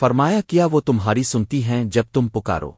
فرمایا کیا وہ تمہاری سنتی ہیں جب تم پکارو؟